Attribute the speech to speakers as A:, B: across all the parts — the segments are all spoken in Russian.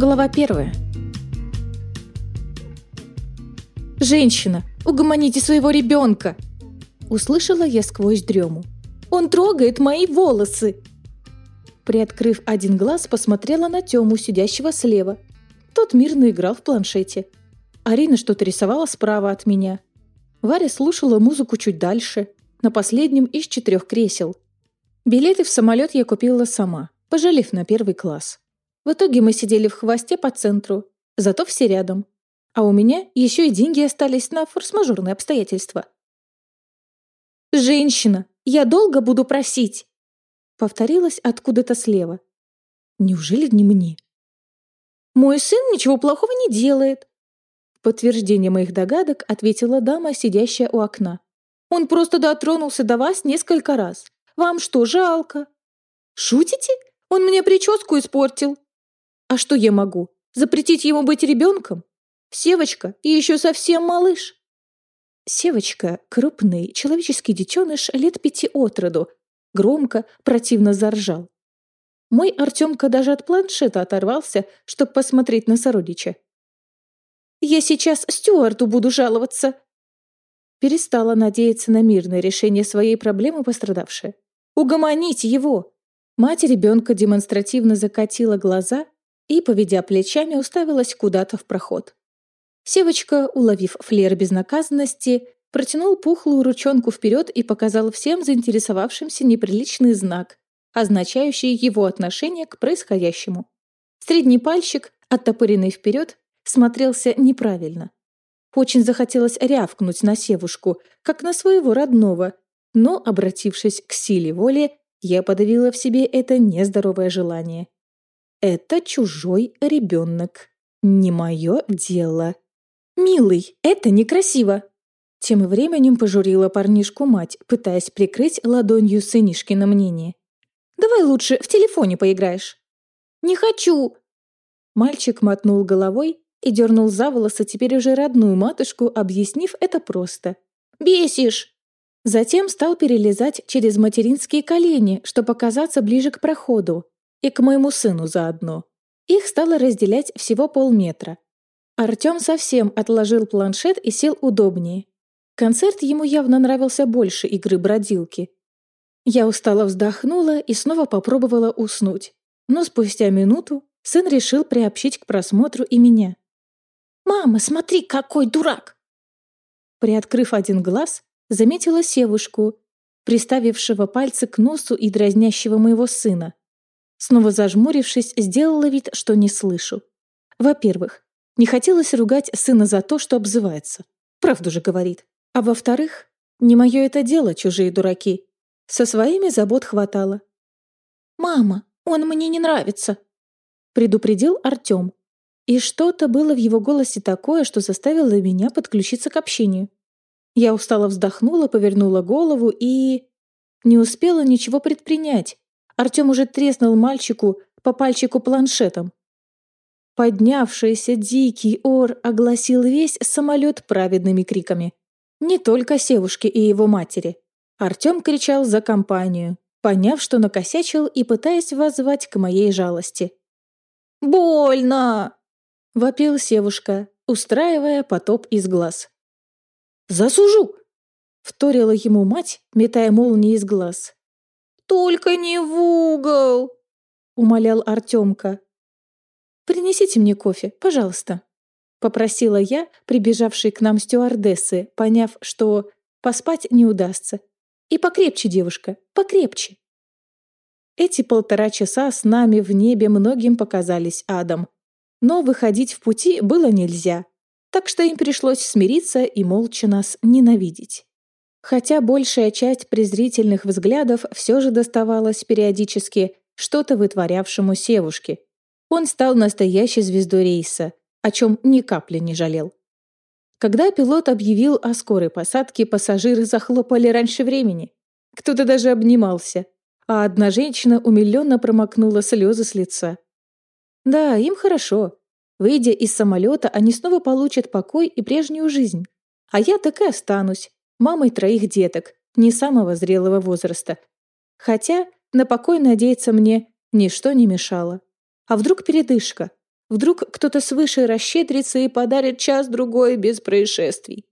A: Глава первая. «Женщина, угомоните своего ребенка!» Услышала я сквозь дрему. «Он трогает мои волосы!» Приоткрыв один глаз, посмотрела на Тему, сидящего слева. Тот мирно играл в планшете. Арина что-то рисовала справа от меня. Варя слушала музыку чуть дальше, на последнем из четырех кресел. Билеты в самолет я купила сама, пожалев на первый класс. В итоге мы сидели в хвосте по центру, зато все рядом. А у меня еще и деньги остались на форс-мажорные обстоятельства. «Женщина, я долго буду просить!» Повторилась откуда-то слева. Неужели не мне? «Мой сын ничего плохого не делает!» В подтверждение моих догадок ответила дама, сидящая у окна. «Он просто дотронулся до вас несколько раз. Вам что, жалко?» «Шутите? Он мне прическу испортил!» А что я могу? Запретить ему быть ребенком? Севочка и еще совсем малыш. Севочка — крупный человеческий детеныш лет пяти от роду, громко, противно заржал. Мой Артемка даже от планшета оторвался, чтобы посмотреть на сородича. «Я сейчас Стюарту буду жаловаться!» Перестала надеяться на мирное решение своей проблемы пострадавшая. «Угомоните его!» Мать ребенка демонстративно закатила глаза и, поведя плечами, уставилась куда-то в проход. Севочка, уловив флер безнаказанности, протянул пухлую ручонку вперед и показал всем заинтересовавшимся неприличный знак, означающий его отношение к происходящему. Средний пальчик, оттопыренный вперед, смотрелся неправильно. Очень захотелось рявкнуть на Севушку, как на своего родного, но, обратившись к силе воли, я подавила в себе это нездоровое желание. Это чужой ребенок. Не мое дело. «Милый, это некрасиво!» Тем временем пожурила парнишку мать, пытаясь прикрыть ладонью сынишки на мнение. «Давай лучше в телефоне поиграешь». «Не хочу!» Мальчик мотнул головой и дернул за волосы теперь уже родную матушку, объяснив это просто. «Бесишь!» Затем стал перелезать через материнские колени, чтобы оказаться ближе к проходу, и к моему сыну заодно. Их стало разделять всего полметра. Артем совсем отложил планшет и сел удобнее. Концерт ему явно нравился больше игры бродилки. Я устало вздохнула и снова попробовала уснуть. Но спустя минуту сын решил приобщить к просмотру и меня. «Мама, смотри, какой дурак!» Приоткрыв один глаз, заметила севушку, приставившего пальцы к носу и дразнящего моего сына. Снова зажмурившись, сделала вид, что не слышу. Во-первых, не хотелось ругать сына за то, что обзывается. Правду же говорит. А во-вторых, не мое это дело, чужие дураки. Со своими забот хватало. «Мама, он мне не нравится», — предупредил Артем. И что-то было в его голосе такое, что заставило меня подключиться к общению. Я устало вздохнула, повернула голову и... Не успела ничего предпринять, Артем уже треснул мальчику по пальчику планшетом. Поднявшийся дикий ор огласил весь самолет праведными криками. Не только Севушке и его матери. Артем кричал за компанию, поняв, что накосячил и пытаясь воззвать к моей жалости. «Больно!» — вопил Севушка, устраивая потоп из глаз. «Засужу!» — вторила ему мать, метая молнии из глаз. «Только не в угол!» — умолял Артемка. «Принесите мне кофе, пожалуйста», — попросила я, прибежавшей к нам стюардессы, поняв, что поспать не удастся. «И покрепче, девушка, покрепче». Эти полтора часа с нами в небе многим показались адом. Но выходить в пути было нельзя, так что им пришлось смириться и молча нас ненавидеть. Хотя большая часть презрительных взглядов все же доставалась периодически что-то вытворявшему Севушке. Он стал настоящей звездой рейса, о чем ни капли не жалел. Когда пилот объявил о скорой посадке, пассажиры захлопали раньше времени. Кто-то даже обнимался, а одна женщина умиленно промокнула слезы с лица. Да, им хорошо. Выйдя из самолета, они снова получат покой и прежнюю жизнь. А я так и останусь, мамой троих деток, не самого зрелого возраста. Хотя на покой надеяться мне ничто не мешало. А вдруг передышка? Вдруг кто-то свыше расщедрится и подарит час-другой без происшествий.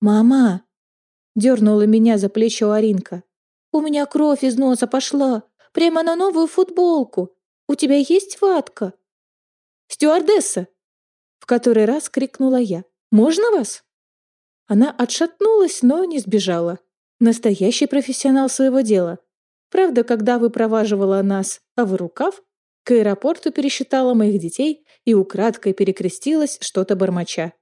A: «Мама!» — дернула меня за плечо Аринка. «У меня кровь из носа пошла, прямо на новую футболку. У тебя есть ватка?» «Стюардесса!» — в который раз крикнула я. «Можно вас?» Она отшатнулась, но не сбежала. Настоящий профессионал своего дела. Правда, когда выпроваживала нас, а в рукав, к аэропорту пересчитала моих детей и украдкой перекрестилась, что-то бормоча.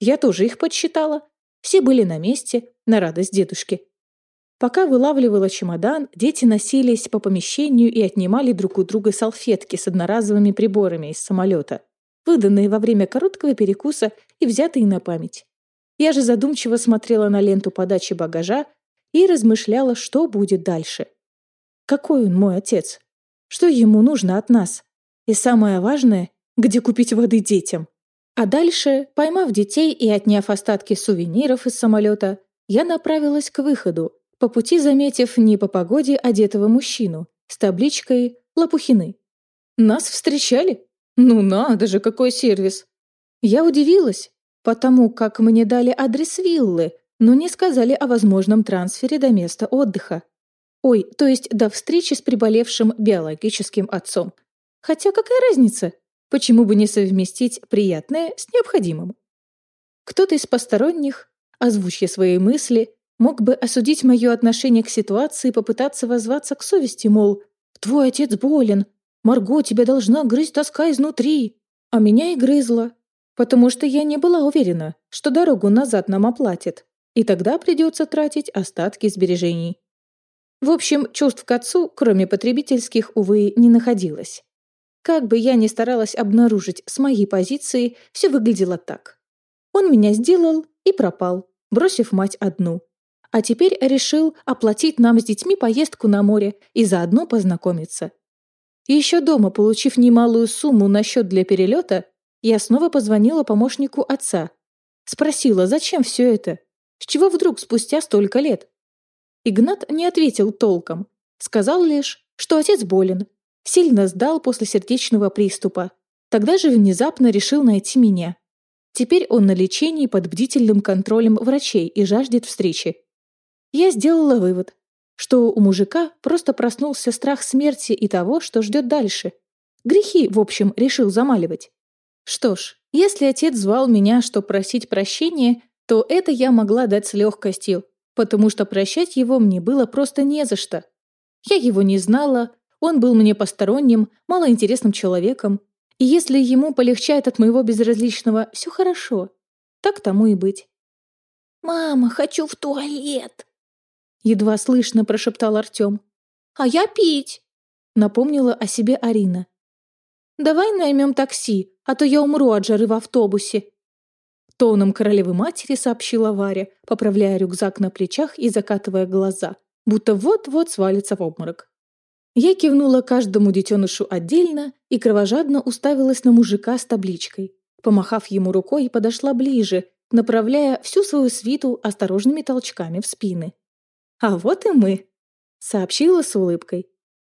A: Я тоже их подсчитала. Все были на месте, на радость дедушки. Пока вылавливала чемодан, дети носились по помещению и отнимали друг у друга салфетки с одноразовыми приборами из самолета, выданные во время короткого перекуса и взятые на память. Я же задумчиво смотрела на ленту подачи багажа и размышляла, что будет дальше. Какой он мой отец? Что ему нужно от нас? И самое важное, где купить воды детям? А дальше, поймав детей и отняв остатки сувениров из самолета, я направилась к выходу, по пути заметив не по погоде одетого мужчину с табличкой «Лопухины». Нас встречали? Ну надо же, какой сервис! Я удивилась, потому как мне дали адрес виллы, но не сказали о возможном трансфере до места отдыха. Ой, то есть до встречи с приболевшим биологическим отцом. Хотя какая разница? Почему бы не совместить приятное с необходимым? Кто-то из посторонних, озвучья свои мысли, мог бы осудить мое отношение к ситуации и попытаться воззваться к совести, мол, «Твой отец болен, Марго тебя должна грызть тоска изнутри». А меня и грызла, потому что я не была уверена, что дорогу назад нам оплатит, и тогда придется тратить остатки сбережений. В общем, чувств к отцу, кроме потребительских, увы, не находилось. Как бы я ни старалась обнаружить с моей позиции, все выглядело так. Он меня сделал и пропал, бросив мать одну. А теперь решил оплатить нам с детьми поездку на море и заодно познакомиться. еще дома, получив немалую сумму на счет для перелета, я снова позвонила помощнику отца. Спросила, зачем все это? С чего вдруг спустя столько лет? Игнат не ответил толком. Сказал лишь, что отец болен. Сильно сдал после сердечного приступа. Тогда же внезапно решил найти меня. Теперь он на лечении под бдительным контролем врачей и жаждет встречи. Я сделала вывод, что у мужика просто проснулся страх смерти и того, что ждет дальше. Грехи, в общем, решил замаливать. Что ж, если отец звал меня, что просить прощения, то это я могла дать с легкостью, потому что прощать его мне было просто не за что. Я его не знала, он был мне посторонним, малоинтересным человеком, и если ему полегчает от моего безразличного, все хорошо. Так тому и быть. «Мама, хочу в туалет!» Едва слышно прошептал Артем. «А я пить!» Напомнила о себе Арина. «Давай наймем такси, а то я умру от жары в автобусе», Тоном королевы матери сообщила Варя, поправляя рюкзак на плечах и закатывая глаза, будто вот-вот свалится в обморок. Я кивнула каждому детенышу отдельно и кровожадно уставилась на мужика с табличкой. Помахав ему рукой, подошла ближе, направляя всю свою свиту осторожными толчками в спины. «А вот и мы», — сообщила с улыбкой.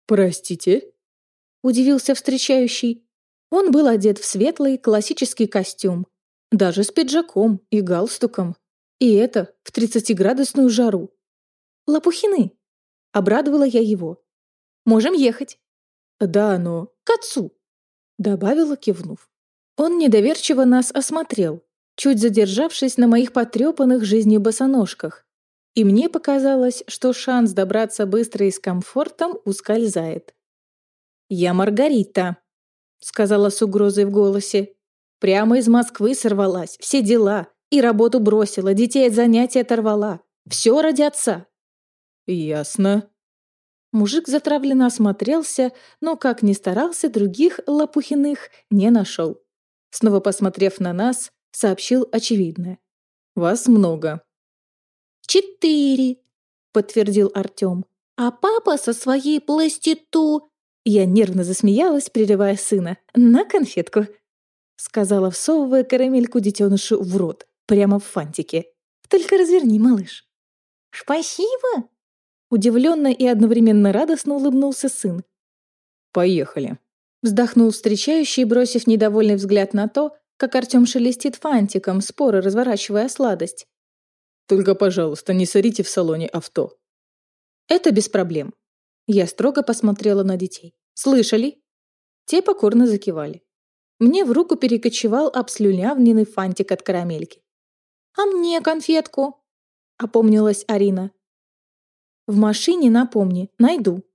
B: «Простите?»
A: — удивился встречающий. Он был одет в светлый классический костюм, даже с пиджаком и галстуком. И это в тридцатиградусную жару. «Лопухины!» — обрадовала я его. «Можем ехать».
B: «Да, но
A: к отцу!» — добавила, кивнув. Он недоверчиво нас осмотрел, чуть задержавшись на моих потрепанных жизнью. И мне показалось, что шанс добраться быстро и с комфортом ускользает. «Я Маргарита», — сказала с угрозой в голосе. Прямо из Москвы сорвалась, все дела. И работу бросила, детей от занятий оторвала. Все ради отца.
B: Ясно.
A: Мужик затравленно осмотрелся, но, как ни старался, других Лопухиных не нашел. Снова посмотрев на нас, сообщил очевидное. «Вас много». «Четыре», — подтвердил Артем. «А папа со своей пластиту...» Я нервно засмеялась, прерывая сына. «На конфетку сказала, всовывая карамельку детенышу в рот, прямо в фантике. «Только разверни, малыш». «Спасибо!» Удивленно и одновременно радостно улыбнулся сын.
B: «Поехали!»
A: Вздохнул встречающий, бросив недовольный взгляд на то, как Артем шелестит фантиком, споры разворачивая сладость.
B: «Только, пожалуйста, не сорите в салоне авто».
A: «Это без проблем». Я строго посмотрела на детей. «Слышали?» Те покорно закивали. Мне в руку перекочевал обслюнявленный фантик от карамельки. «А мне конфетку?» — опомнилась Арина. «В машине напомни, найду».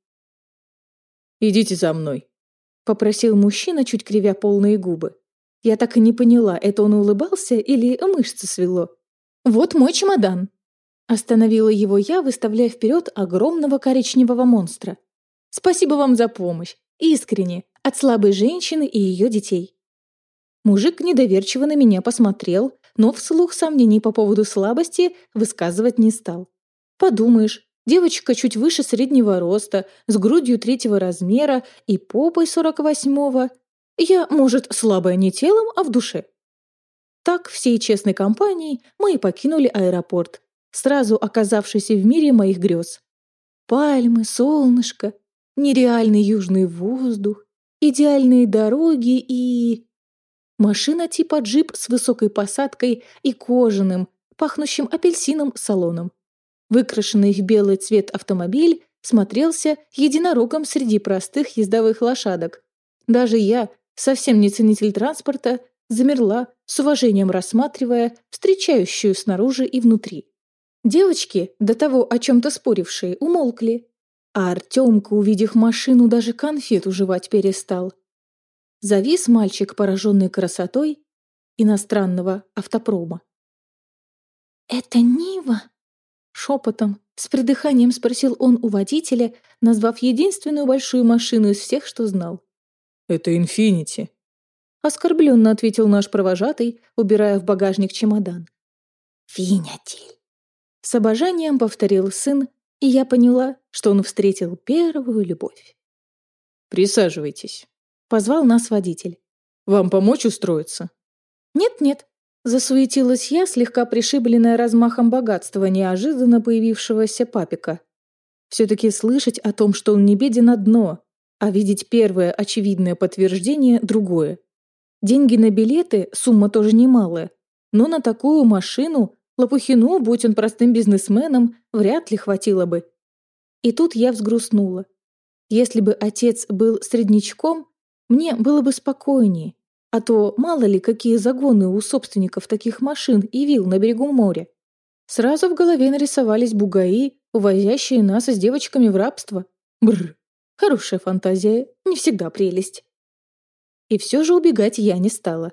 B: «Идите за мной», —
A: попросил мужчина, чуть кривя полные губы. Я так и не поняла, это он улыбался или мышцы свело. «Вот мой чемодан». Остановила его я, выставляя вперед огромного коричневого монстра. «Спасибо вам за помощь. Искренне. От слабой женщины и ее детей». Мужик недоверчиво на меня посмотрел, но вслух сомнений по поводу слабости высказывать не стал. Подумаешь, девочка чуть выше среднего роста, с грудью третьего размера и попой сорок восьмого. Я, может, слабая не телом, а в душе. Так, всей честной компанией мы и покинули аэропорт, сразу оказавшись в мире моих грез. Пальмы, солнышко, нереальный южный воздух, идеальные дороги и... Машина типа джип с высокой посадкой и кожаным, пахнущим апельсином салоном. Выкрашенный в белый цвет автомобиль смотрелся единорогом среди простых ездовых лошадок. Даже я, совсем не ценитель транспорта, замерла, с уважением рассматривая встречающую снаружи и внутри. Девочки, до того о чем-то спорившие, умолкли. А Артемка, увидев машину, даже конфету жевать перестал. Завис мальчик, пораженный красотой иностранного автопрома. «Это Нива?» Шепотом, с придыханием спросил он у водителя, назвав единственную большую машину из всех, что знал.
B: «Это Инфинити», —
A: оскорбленно ответил наш провожатый, убирая в багажник чемодан. «Финятель», — с обожанием повторил сын, и я поняла, что он встретил первую любовь.
B: «Присаживайтесь».
A: Позвал нас водитель.
B: «Вам помочь устроиться?»
A: «Нет-нет», — засуетилась я, слегка пришибленная размахом богатства неожиданно появившегося папика. Все-таки слышать о том, что он не беден одно, а видеть первое очевидное подтверждение – другое. Деньги на билеты – сумма тоже немалая, но на такую машину Лопухину, будь он простым бизнесменом, вряд ли хватило бы. И тут я взгрустнула. Если бы отец был среднячком, мне было бы спокойнее, а то мало ли какие загоны у собственников таких машин и вил на берегу моря. Сразу в голове нарисовались бугаи, увозящие нас с девочками в рабство. Бррр, хорошая фантазия, не всегда прелесть. И все же убегать я не стала.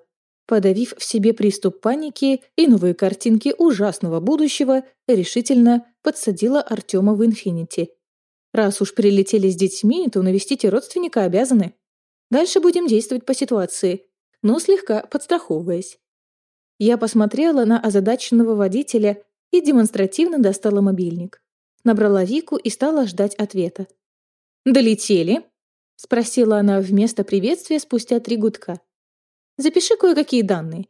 A: Подавив в себе приступ паники и новые картинки ужасного будущего, решительно подсадила Артема в инфинити. Раз уж прилетели с детьми, то навестить родственника обязаны. Дальше будем действовать по ситуации, но слегка подстраховываясь. Я посмотрела на озадаченного водителя и демонстративно достала мобильник. Набрала Вику и стала ждать ответа. «Долетели?» — спросила она вместо приветствия спустя три гудка. «Запиши кое-какие данные».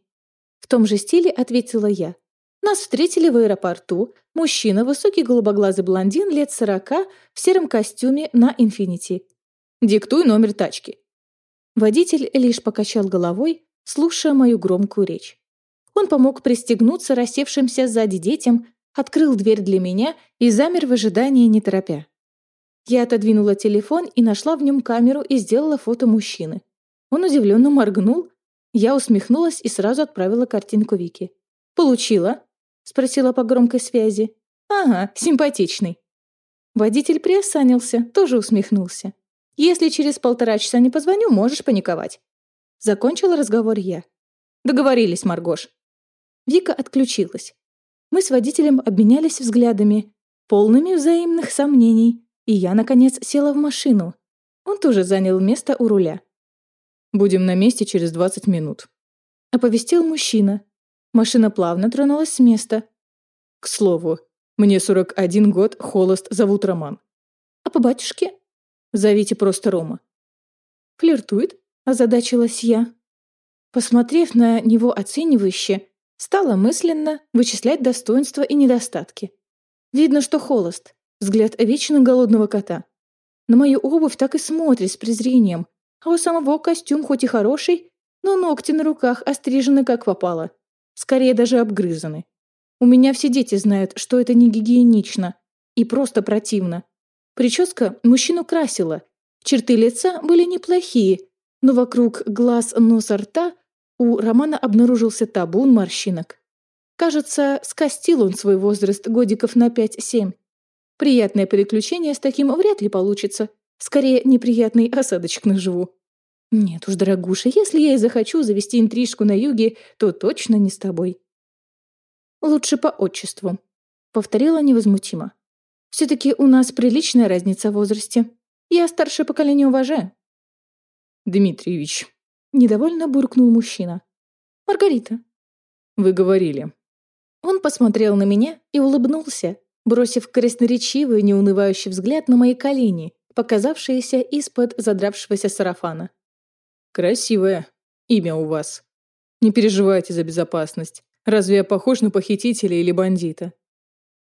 A: В том же стиле ответила я. Нас встретили в аэропорту. Мужчина, высокий голубоглазый блондин лет сорока в сером костюме на «Инфинити». «Диктуй номер тачки». Водитель лишь покачал головой, слушая мою громкую речь. Он помог пристегнуться рассевшимся сзади детям, открыл дверь для меня и замер в ожидании, не торопя. Я отодвинула телефон и нашла в нем камеру и сделала фото мужчины. Он удивленно моргнул. Я усмехнулась и сразу отправила картинку Вики. «Получила?» — спросила по громкой связи. «Ага, симпатичный». Водитель приосанился, тоже усмехнулся. Если через полтора часа не позвоню, можешь паниковать. Закончила разговор я. Договорились, Маргош. Вика отключилась. Мы с водителем обменялись взглядами, полными взаимных сомнений, и я, наконец, села в машину. Он тоже занял место у руля.
B: «Будем на месте через 20 минут», —
A: оповестил мужчина. Машина плавно тронулась с места.
B: «К слову, мне 41 год, холост, зовут Роман».
A: «А по батюшке?»
B: Зовите просто Рома».
A: «Флиртует?» – озадачилась я. Посмотрев на него оценивающе, стала мысленно вычислять достоинства и недостатки. Видно, что холост, взгляд вечно голодного кота. На мою обувь так и смотрит с презрением, а у самого костюм хоть и хороший, но ногти на руках острижены как попало. Скорее даже обгрызаны. У меня все дети знают, что это не гигиенично и просто противно. Прическа мужчину красила. Черты лица были неплохие, но вокруг глаз, носа, рта у Романа обнаружился табун морщинок. Кажется, скостил он свой возраст годиков на 5-7. Приятное приключение с таким вряд ли получится. Скорее, неприятный осадочек наживу. Нет уж, дорогуша, если я и захочу завести интрижку на юге, то точно не с тобой. Лучше по отчеству. Повторила невозмутимо. Все-таки у нас приличная разница в возрасте. Я старшее поколение уважаю.
B: Дмитриевич.
A: Недовольно буркнул мужчина. Маргарита.
B: Вы говорили.
A: Он посмотрел на меня и улыбнулся, бросив красноречивый, неунывающий взгляд на мои колени, показавшиеся из-под задравшегося сарафана.
B: «Красивое имя у вас. Не переживайте за безопасность. Разве я похож на похитителя или бандита?»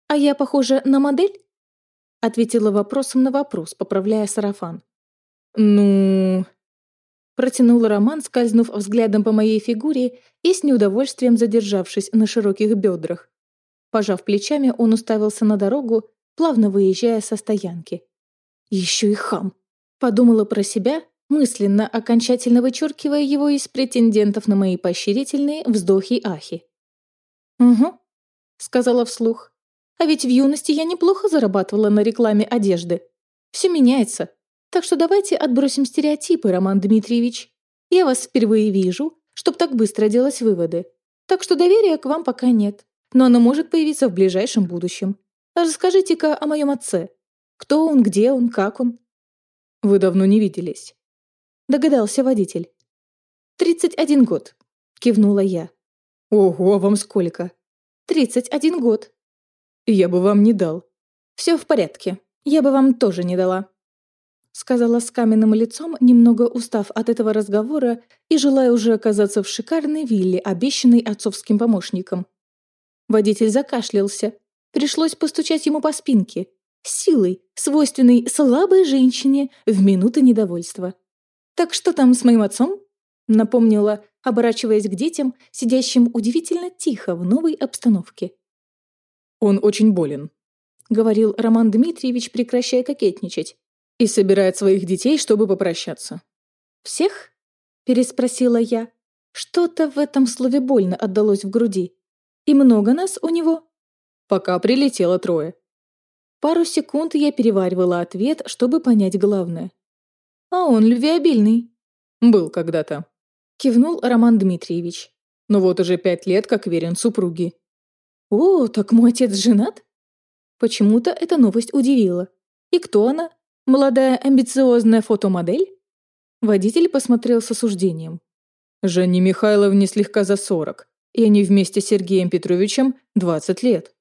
A: «А я похожа на модель?» Ответила вопросом на вопрос, поправляя сарафан.
B: «Ну...»
A: Протянул Роман, скользнув взглядом по моей фигуре и с неудовольствием задержавшись на широких бедрах. Пожав плечами, он уставился на дорогу, плавно выезжая со стоянки. «Еще и хам!» Подумала про себя, мысленно окончательно вычеркивая его из претендентов на мои поощрительные вздохи-ахи. «Угу», — сказала вслух. «А ведь в юности я неплохо зарабатывала на рекламе одежды. Все меняется, так что давайте отбросим стереотипы, Роман Дмитриевич. Я вас впервые вижу, чтоб так быстро делать выводы. Так что доверия к вам пока нет, но оно может появиться в ближайшем будущем. Расскажите-ка о моем отце. Кто он, где он, как он?»
B: «Вы давно не виделись», —
A: догадался водитель. «Тридцать один год», — кивнула я.
B: «Ого, а вам сколько?»
A: «Тридцать один год».
B: «Я бы вам не дал».
A: «Все в порядке. Я бы вам тоже не дала» сказала с каменным лицом, немного устав от этого разговора и желая уже оказаться в шикарной вилле, обещанной отцовским помощником. Водитель закашлялся. Пришлось постучать ему по спинке. Силой, свойственной слабой женщине в минуты недовольства. «Так что там с моим отцом?» Напомнила, оборачиваясь к детям, сидящим удивительно тихо в новой обстановке.
B: «Он очень болен», —
A: говорил Роман Дмитриевич, прекращая кокетничать.
B: И собирает своих детей, чтобы попрощаться.
A: «Всех?» – переспросила я. Что-то в этом слове больно отдалось в груди. «И много нас у него?»
B: «Пока прилетело трое».
A: Пару секунд я переваривала ответ, чтобы понять главное. «А он любвеобильный».
B: «Был когда-то», –
A: кивнул Роман Дмитриевич.
B: «Но вот уже пять лет как верен супруге».
A: «О, так мой отец женат?» Почему-то эта новость удивила. «И кто она?» Молодая амбициозная фотомодель? Водитель посмотрел с осуждением.
B: Жанне Михайловне слегка за сорок, и они вместе с Сергеем Петровичем двадцать лет.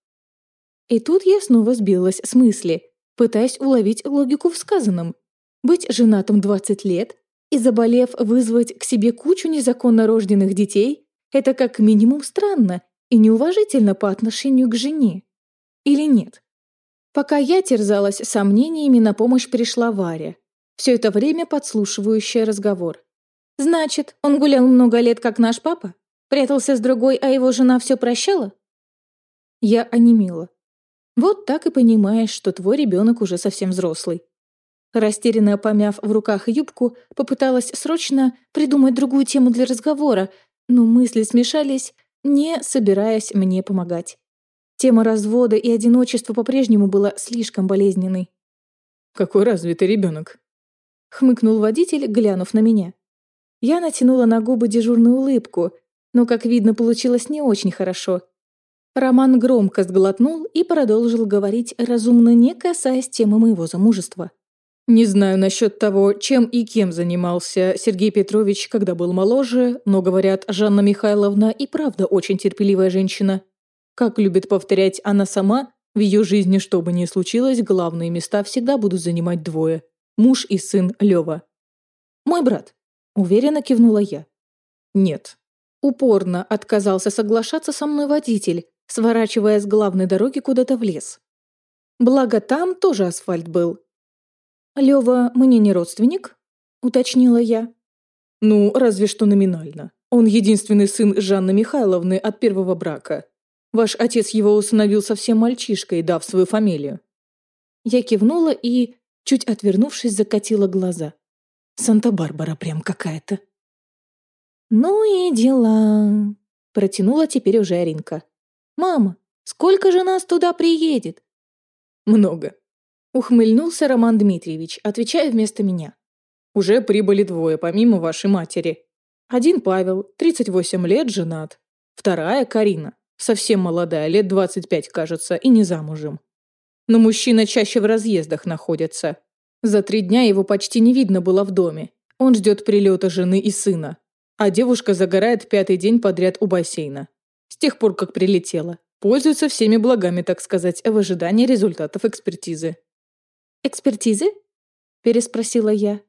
A: И тут я снова сбилась с мысли, пытаясь уловить логику в сказанном. Быть женатым двадцать лет и, заболев, вызвать к себе кучу незаконно рожденных детей – это как минимум странно и неуважительно по отношению к жене. Или нет? Пока я терзалась сомнениями, на помощь пришла Варя, все это время подслушивающая разговор. «Значит, он гулял много лет, как наш папа? Прятался с другой, а его жена все прощала?» Я онемела. Вот так и понимаешь, что твой ребенок уже совсем взрослый. Растерянно помяв в руках юбку, попыталась срочно придумать другую тему для разговора, но мысли смешались, не собираясь мне помогать. Тема развода и одиночества по-прежнему была слишком болезненной.
B: «Какой развитый ребенок?»
A: — хмыкнул водитель, глянув на меня. Я натянула на губы дежурную улыбку, но, как видно, получилось не очень хорошо. Роман громко сглотнул и продолжил говорить, разумно не касаясь темы моего замужества.
B: «Не знаю насчет того, чем и кем занимался Сергей Петрович, когда был моложе, но, говорят, Жанна Михайловна и правда очень терпеливая женщина. Как любит повторять она сама, в ее жизни, что бы ни случилось, главные места всегда будут занимать двое – муж и сын Лева.
A: «Мой брат», – уверенно кивнула я.
B: «Нет».
A: Упорно отказался соглашаться со мной водитель, сворачивая с главной дороги куда-то в лес. Благо там тоже асфальт был. «Лёва мне не родственник?» уточнила я.
B: Ну, разве что номинально. Он единственный сын Жанны Михайловны от первого брака. Ваш отец его усыновил совсем мальчишкой, дав свою фамилию.
A: Я кивнула и, чуть отвернувшись, закатила глаза. Санта-Барбара прям какая-то. «Ну и дела», — протянула теперь уже Аринка. «Мама, сколько же нас туда приедет?»
B: «Много», — ухмыльнулся Роман Дмитриевич, отвечая вместо меня. «Уже прибыли двое, помимо вашей матери. Один Павел, 38 лет, женат. Вторая Карина, совсем молодая, лет 25, кажется, и не замужем. Но мужчина чаще в разъездах находится. За три дня его почти не видно было в доме. Он ждет прилета жены и сына. А девушка загорает пятый день подряд у бассейна. С тех пор, как прилетела. Пользуется всеми благами, так сказать, в ожидании результатов экспертизы.
A: «Экспертизы?» – переспросила я.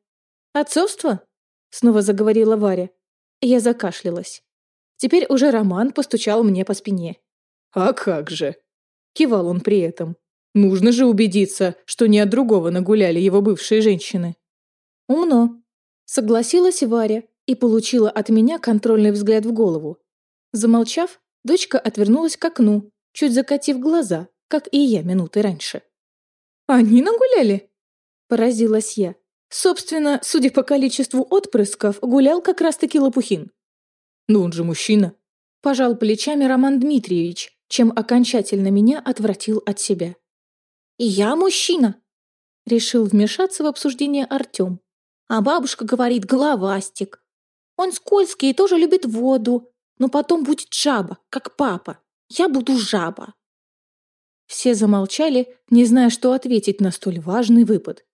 A: «Отцовство?» – снова заговорила Варя. Я закашлялась. Теперь уже Роман постучал мне по спине.
B: «А как же?» – кивал он при этом. Нужно же убедиться, что не от другого нагуляли его бывшие женщины.
A: Умно. Согласилась Варя и получила от меня контрольный взгляд в голову. Замолчав, дочка отвернулась к окну, чуть закатив глаза, как и я минуты раньше.
B: «Они нагуляли?»
A: Поразилась я. Собственно, судя по количеству отпрысков, гулял как раз-таки Лопухин.
B: «Ну он же мужчина», –
A: пожал плечами Роман Дмитриевич, чем окончательно меня отвратил от себя. «И я мужчина!» Решил вмешаться в обсуждение Артем. А бабушка говорит «головастик». Он скользкий и тоже любит воду, но потом будет жаба, как папа. Я буду жаба. Все замолчали, не зная, что ответить на столь важный выпад.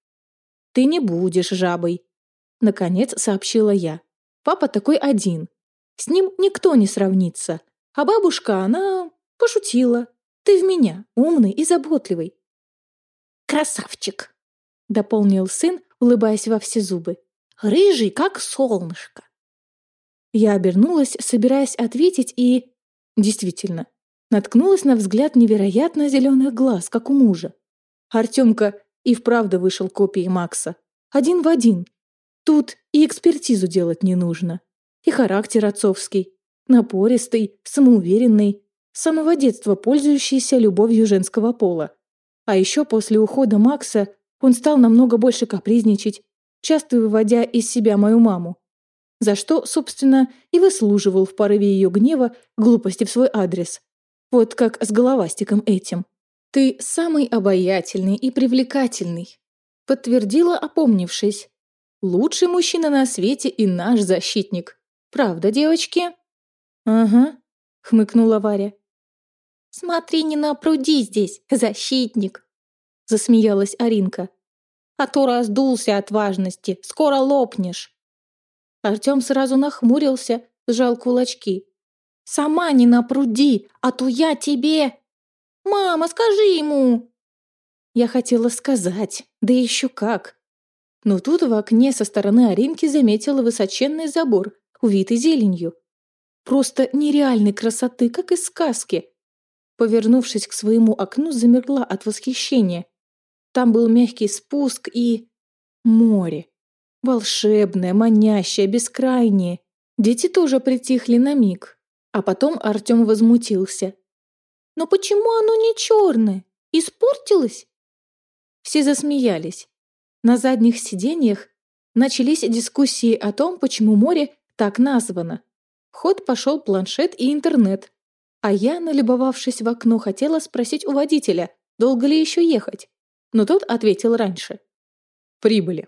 A: «Ты не будешь жабой», — наконец сообщила я. «Папа такой один. С ним никто не сравнится. А бабушка, она пошутила. Ты в меня, умный и заботливый. «Красавчик!» — дополнил сын, улыбаясь во все зубы. «Рыжий, как солнышко!» Я обернулась, собираясь ответить, и... Действительно, наткнулась на взгляд невероятно зеленых глаз, как у мужа. Артемка и вправду вышел копией Макса. Один в один. Тут и экспертизу делать не нужно. И характер отцовский. Напористый, самоуверенный, с самого детства пользующийся любовью женского пола. А еще после ухода Макса он стал намного больше капризничать, часто выводя из себя мою маму. За что, собственно, и выслуживал в порыве ее гнева глупости в свой адрес. Вот как с головастиком этим. «Ты самый обаятельный и привлекательный», подтвердила, опомнившись. «Лучший мужчина на свете и наш защитник. Правда, девочки?» «Ага», — хмыкнула Варя. «Смотри, не напруди здесь, защитник!» Засмеялась Аринка. «А то раздулся от важности, скоро лопнешь!» Артем сразу нахмурился, сжал кулачки. «Сама не напруди, а то я тебе...» «Мама, скажи ему!» Я хотела сказать, да еще как. Но тут в окне со стороны Аринки заметила высоченный забор, увитый зеленью. Просто нереальной красоты, как из сказки. Повернувшись к своему окну, замерла от восхищения. Там был мягкий спуск и... море. Волшебное, манящее, бескрайнее. Дети тоже притихли на миг. А потом Артем возмутился. «Но почему оно не черное? Испортилось?» Все засмеялись. На задних сиденьях начались дискуссии о том, почему море так названо. В ход пошел планшет и интернет. А я, налюбовавшись в окно, хотела спросить у водителя, долго ли еще ехать. Но тот ответил раньше.
B: «Прибыли».